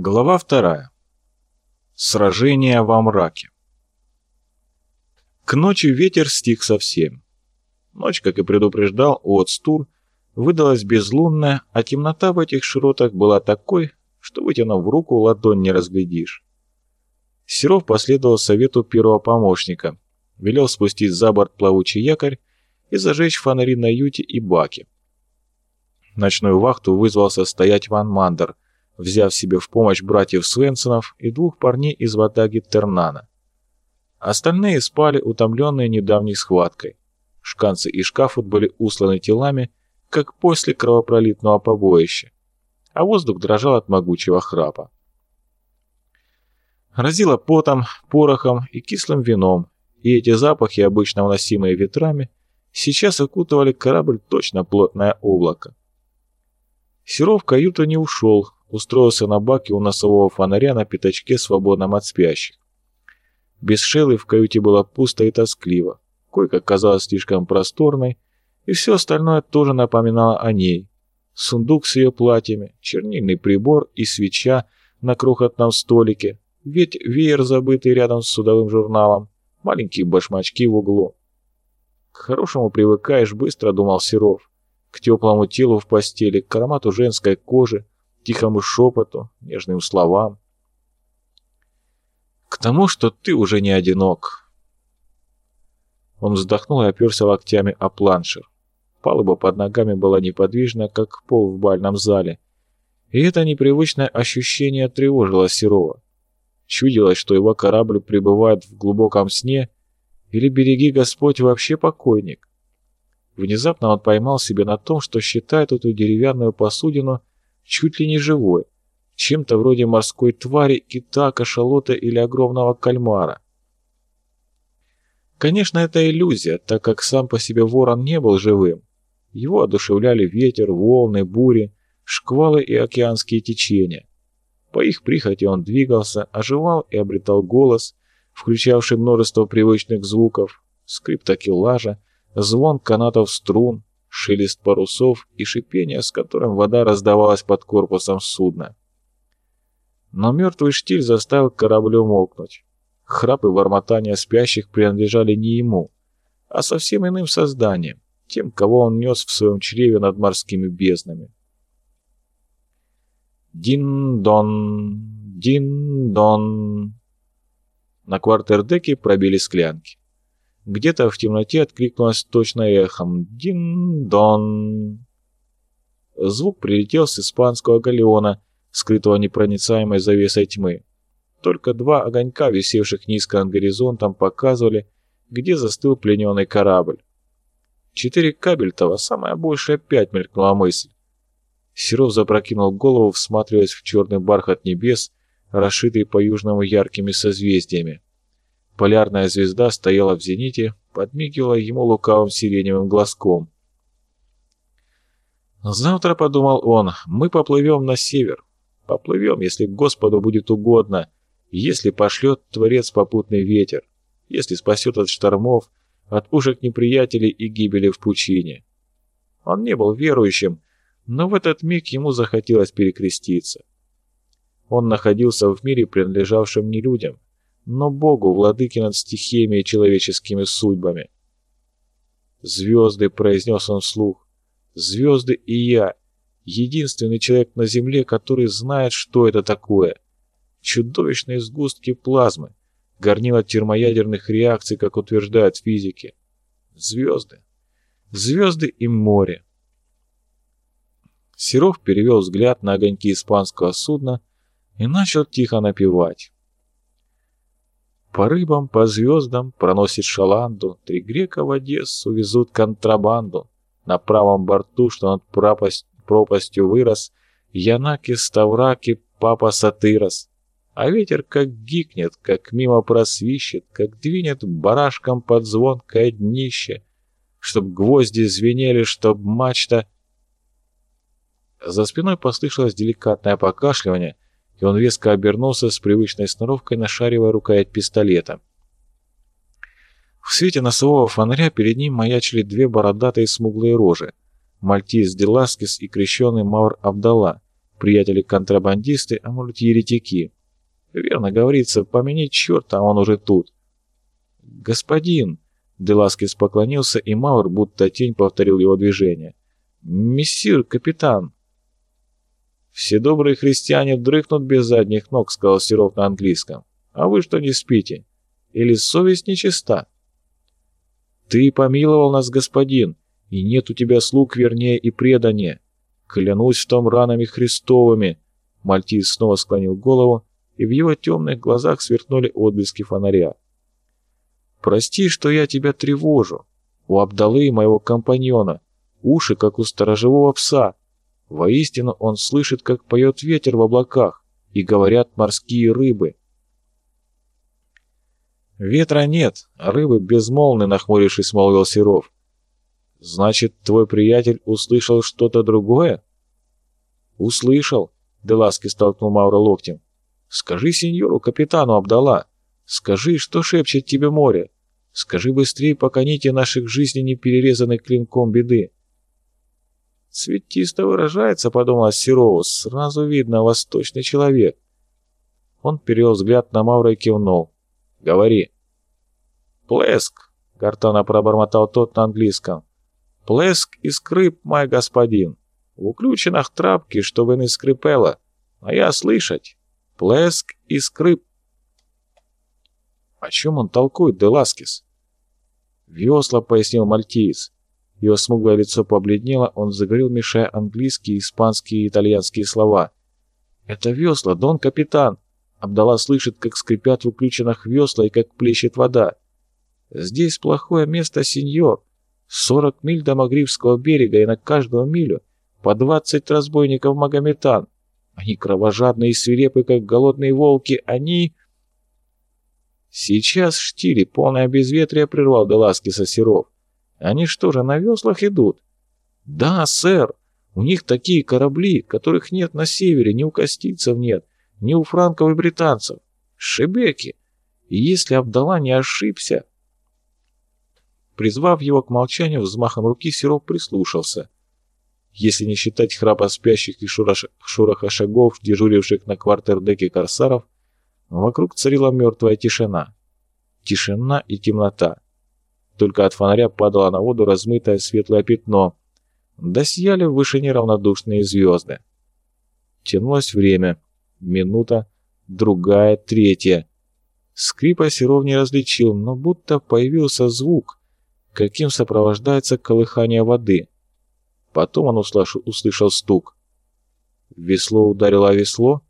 Глава вторая. Сражение во мраке. К ночи ветер стих совсем. Ночь, как и предупреждал Уотстур, выдалась безлунная, а темнота в этих широтах была такой, что, вытянув руку, ладонь не разглядишь. Серов последовал совету первого помощника, велел спустить за борт плавучий якорь и зажечь фонари на юте и баке. Ночную вахту вызвался стоять Ван Мандер, взяв себе в помощь братьев Свенсонов и двух парней из ватаги Тернана. Остальные спали, утомленные недавней схваткой. Шканцы и шкафут были усланы телами, как после кровопролитного побоища, а воздух дрожал от могучего храпа. Разило потом, порохом и кислым вином, и эти запахи, обычно уносимые ветрами, сейчас окутывали корабль точно плотное облако. Серов каюту не ушел, устроился на баке у носового фонаря на пятачке, свободном от спящих. Без Шеллы в каюте было пусто и тоскливо. Койка казалась слишком просторной, и все остальное тоже напоминало о ней. Сундук с ее платьями, чернильный прибор и свеча на крохотном столике, ведь веер, забытый рядом с судовым журналом, маленькие башмачки в углу. К хорошему привыкаешь быстро, думал Серов. К теплому телу в постели, к аромату женской кожи, тихому шепоту, нежным словам. К тому, что ты уже не одинок. Он вздохнул и оперся локтями о планшер. Палуба под ногами была неподвижна, как пол в бальном зале. И это непривычное ощущение тревожило Серова. Чудилось, что его корабль пребывает в глубоком сне, или береги Господь вообще покойник. Внезапно он поймал себя на том, что считает эту деревянную посудину чуть ли не живой, чем-то вроде морской твари, кита, кашалота или огромного кальмара. Конечно, это иллюзия, так как сам по себе ворон не был живым. Его одушевляли ветер, волны, бури, шквалы и океанские течения. По их прихоти он двигался, оживал и обретал голос, включавший множество привычных звуков, скрип такелажа, звон канатов струн, шелест парусов и шипение, с которым вода раздавалась под корпусом судна. Но мертвый штиль заставил корабль умолкнуть. Храп и бормотание спящих принадлежали не ему, а совсем иным созданиям, тем, кого он нес в своем чреве над морскими безднами. Дин-дон, дин-дон. На квартердеке пробили склянки. Где-то в темноте откликнулось точно эхом «Дин-дон». Звук прилетел с испанского галеона, скрытого непроницаемой завесой тьмы. Только два огонька, висевших низко над горизонтом, показывали, где застыл плененный корабль. Четыре кабельтова, самая большая пять, мелькнула мысль. Серов запрокинул голову, всматриваясь в черный бархат небес, расшитый по-южному яркими созвездиями. Полярная звезда стояла в зените, подмигивала ему лукавым сиреневым глазком. «Завтра, — подумал он, — мы поплывем на север. Поплывем, если Господу будет угодно, если пошлет Творец попутный ветер, если спасет от штормов, от пушек неприятелей и гибели в пучине». Он не был верующим, но в этот миг ему захотелось перекреститься. Он находился в мире, принадлежавшем не людям, но Богу, владыке над стихиями и человеческими судьбами. «Звезды», — произнес он вслух, — «звезды и я, единственный человек на Земле, который знает, что это такое. Чудовищные сгустки плазмы, горнила термоядерных реакций, как утверждают физики. Звезды. Звезды и море». Серов перевел взгляд на огоньки испанского судна и начал тихо напевать. По рыбам, по звездам проносит шаланду, Три грека в Одессу везут контрабанду. На правом борту, что над пропасть, пропастью вырос, Янаки, Ставраки, Папа Сатырос. А ветер как гикнет, как мимо просвищет, Как двинет барашком под звонкое днище, Чтоб гвозди звенели, чтоб мачта... За спиной послышалось деликатное покашливание — и он резко обернулся с привычной сноровкой, нашаривая рукоять пистолета. В свете носового фонаря перед ним маячили две бородатые смуглые рожи. Мальтиз Деласкес и крещеный Маур Абдалла, приятели-контрабандисты, а может еретики. Верно говорится, помяни черта, он уже тут. «Господин!» — Деласкис поклонился, и Маур, будто тень, повторил его движение. «Мессир, капитан!» «Все добрые христиане дрыхнут без задних ног», — сказал Серов на английском. «А вы что не спите? Или совесть нечиста?» «Ты помиловал нас, господин, и нет у тебя слуг вернее и предания. Клянусь в том ранами Христовыми!» Мальтиз снова склонил голову, и в его темных глазах сверкнули отблески фонаря. «Прости, что я тебя тревожу. У Абдалы, моего компаньона, уши, как у сторожевого пса. Воистину он слышит, как поет ветер в облаках, и говорят морские рыбы». «Ветра нет, а рыбы безмолвны», — нахмурившись, молвил Серов. «Значит, твой приятель услышал что-то другое?» «Услышал», — Деласки столкнул Маура локтем. Скажи сеньору капитану Абдала, скажи, что шепчет тебе море. Скажи быстрее, пока нити наших жизней не перерезаны клинком беды. Цветисто выражается, подумал Сероу, сразу видно, восточный человек. Он перевел взгляд на Маура и кивнул. «Говори». «Плеск», — Гартана пробормотал тот на английском. «Плеск и скрип, мой господин. В уключенных трапки, чтобы не скрипело, а я слышать». Плеск и скрип. О чем он толкует, Деласкис? Весла, пояснил мальтиец. Его смуглое лицо побледнело, он заговорил, мешая английские, испанские и итальянские слова. «Это весла, дон капитан!» Абдала слышит, как скрипят в уключенных весла и как плещет вода. «Здесь плохое место, сеньор. Сорок миль до Магрибского берега и на каждую милю по двадцать разбойников Магометан. Они кровожадные и свирепы, как голодные волки. Они... Сейчас штили, полное безветрие прервал Деласкиса Серов. Они что же, на веслах идут? Да, сэр. У них такие корабли, которых нет на севере, ни у костильцев нет, ни у франков и британцев. Шебеки. И если Абдала не ошибся... Призвав его к молчанию, взмахом руки Серов прислушался если не считать храпа спящих и шураха шагов, дежуривших на квартердеке корсаров, вокруг царила мертвая тишина. Тишина и темнота. Только от фонаря падало на воду размытое светлое пятно. Да сияли в вышине равнодушные звезды. Тянулось время. Минута, другая, третья. Скрипа Серов не различил, но будто появился звук, каким сопровождается колыхание воды. Потом он услышал, стук. Весло ударило о весло.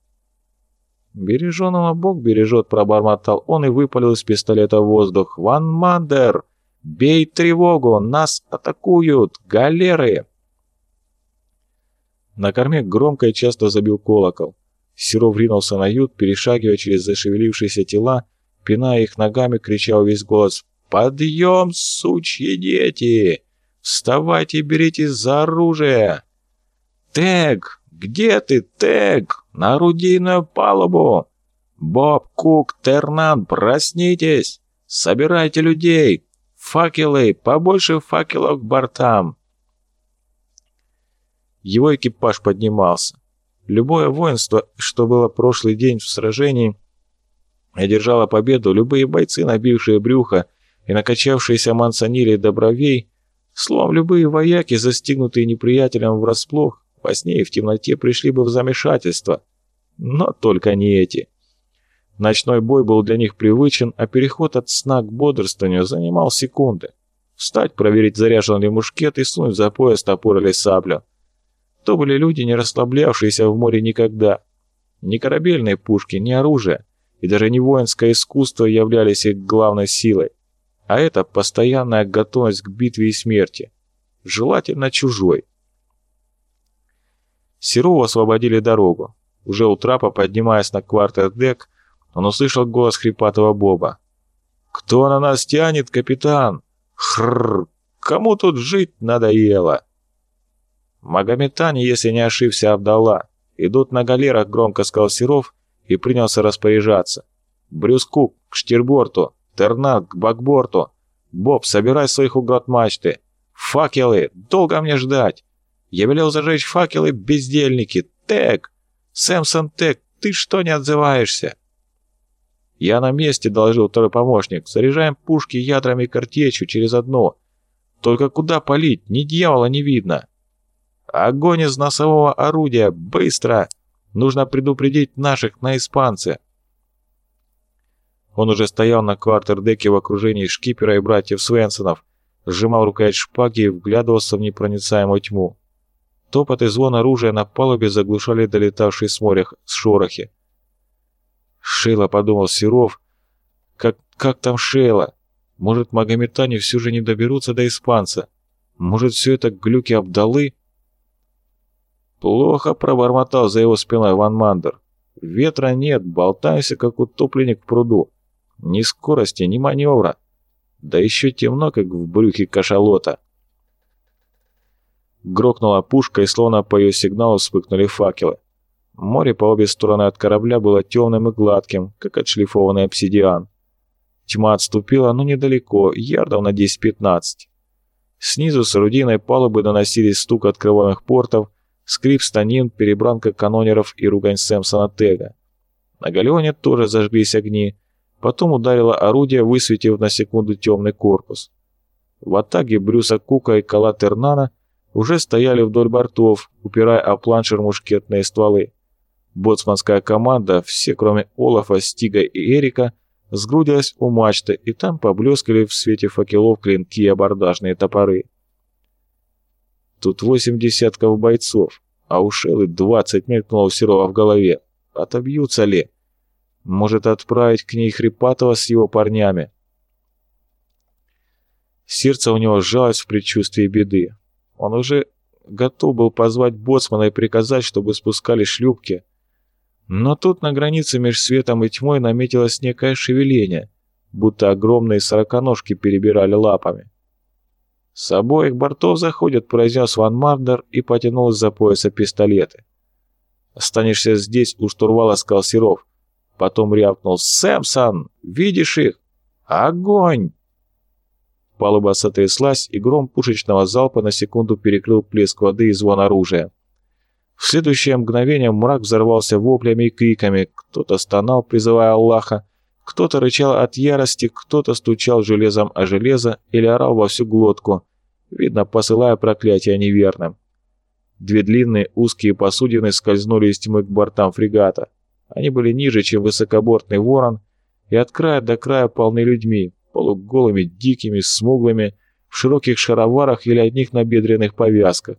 «Береженого Бог бережет», — пробормотал он и выпалил из пистолета воздух. «Ван Мандер! Бей тревогу! Нас атакуют! Галеры!» На корме громко и часто забил колокол. Серов ринулся на ют, перешагивая через зашевелившиеся тела, пиная их ногами, кричал весь голос «Подъем, сучьи дети! Вставайте берите за оружие! Тег! Где ты, Тег? На орудийную палубу! Боб, Кук, Тернан, проснитесь! Собирайте людей! Факелы! Побольше факелов к бортам!» Его экипаж поднимался. Любое воинство, что было прошлый день в сражении, одержало победу, любые бойцы, набившие брюхо и накачавшиеся мансонили до бровей, Словом, любые вояки, застигнутые неприятелем врасплох, во сне и в темноте пришли бы в замешательство. Но только не эти. Ночной бой был для них привычен, а переход от сна к бодрствованию занимал секунды. Встать, проверить, заряжен ли мушкет и сунуть за пояс топор или саблю. То были люди, не расслаблявшиеся в море никогда. Ни корабельные пушки, ни оружие, и даже не воинское искусство являлись их главной силой а это постоянная готовность к битве и смерти, желательно чужой. Серову освободили дорогу. Уже у трапа, поднимаясь на квартердек, он услышал голос хрипатого Боба. «Кто на нас тянет, капитан? Хрррр! Кому тут жить надоело?» «Магометане, если не ошибся, Абдалла. Идут на галерах», — громко сказал Серов и принялся распоряжаться. «Брюску к штирборту, Тернат к бакборту. Боб, собирай своих угрот мачты. Факелы! Долго мне ждать? Я велел зажечь факелы, бездельники. Тег! Сэмсон Тек, ты что не отзываешься?» «Я на месте», — доложил второй помощник. «Заряжаем пушки ядрами картечью через одно. Только куда палить? Ни дьявола не видно». «Огонь из носового орудия! Быстро! Нужно предупредить наших на испанце!» Он уже стоял на квартердеке в окружении шкипера и братьев Свенсонов, сжимал рукоять шпаги и вглядывался в непроницаемую тьму. Топот и звон оружия на палубе заглушали долетавшие с моря шорохи. «Шейла», — подумал Серов. «Как, как там Шейла? Может, магометане все же не доберутся до испанца? Может, все это глюки обдалы?» «Плохо», — пробормотал за его спиной Ван Мандер. «Ветра нет, болтаемся, как утопленник в пруду. Ни скорости, ни маневра. Да еще темно, как в брюхе кашалота». Грохнула пушка, и словно по ее сигналу вспыхнули факелы. Море по обе стороны от корабля было темным и гладким, как отшлифованный обсидиан. Тьма отступила, но недалеко, ярдов на 10-15. Снизу с орудийной палубы доносились стук открываемых портов, скрип станин, перебранка канонеров и ругань Сэмсона Тега. На галеоне тоже зажглись огни, потом ударило орудие, высветив на секунду темный корпус. В атаге Брюса Кука и Кала Тернана уже стояли вдоль бортов, упирая о планшер мушкетные стволы. Боцманская команда, все кроме Олафа, Стига и Эрика, сгрудилась у мачты, и там поблескали в свете факелов клинки и абордажные топоры. Тут восемь десятков бойцов, а у Шеллы двадцать мелькнуло у Серова в голове. Отобьются ли? Может отправить к ней Хрипатова с его парнями? Сердце у него сжалось в предчувствии беды. Он уже готов был позвать боцмана и приказать, чтобы спускали шлюпки. Но тут на границе между светом и тьмой наметилось некое шевеление, будто огромные сороконожки перебирали лапами. «С обоих бортов заходят», — произнес Ван Мардер и потянул из-за пояса пистолеты. «Останешься здесь, у штурвала», — сказал Серов. Потом рявкнул. «Сэмсон! Видишь их? Огонь!» Палуба сотряслась, и гром пушечного залпа на секунду перекрыл плеск воды и звон оружия. В следующее мгновение мрак взорвался воплями и криками. Кто-то стонал, призывая Аллаха, кто-то рычал от ярости, кто-то стучал железом о железо или орал во всю глотку, видно, посылая проклятие неверным. Две длинные узкие посудины скользнули из тьмы к бортам фрегата. Они были ниже, чем высокобортный ворон, и от края до края полны людьми, полуголыми, дикими, смуглыми, в широких шароварах или одних набедренных повязках.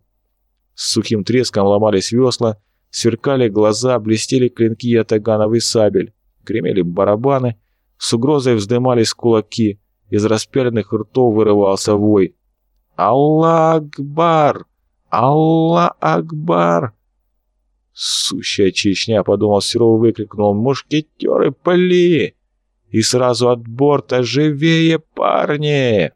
С сухим треском ломались весла, сверкали глаза, блестели клинки и атагановый сабель, гремели барабаны, с угрозой вздымались кулаки, из распяленных ртов вырывался вой. «Аллах Акбар! Аллах Акбар!» «Сущая Чечня!» — подумал Серов, выкрикнул. «Мушкетеры, пали!» И сразу от борта «Живее, парни!»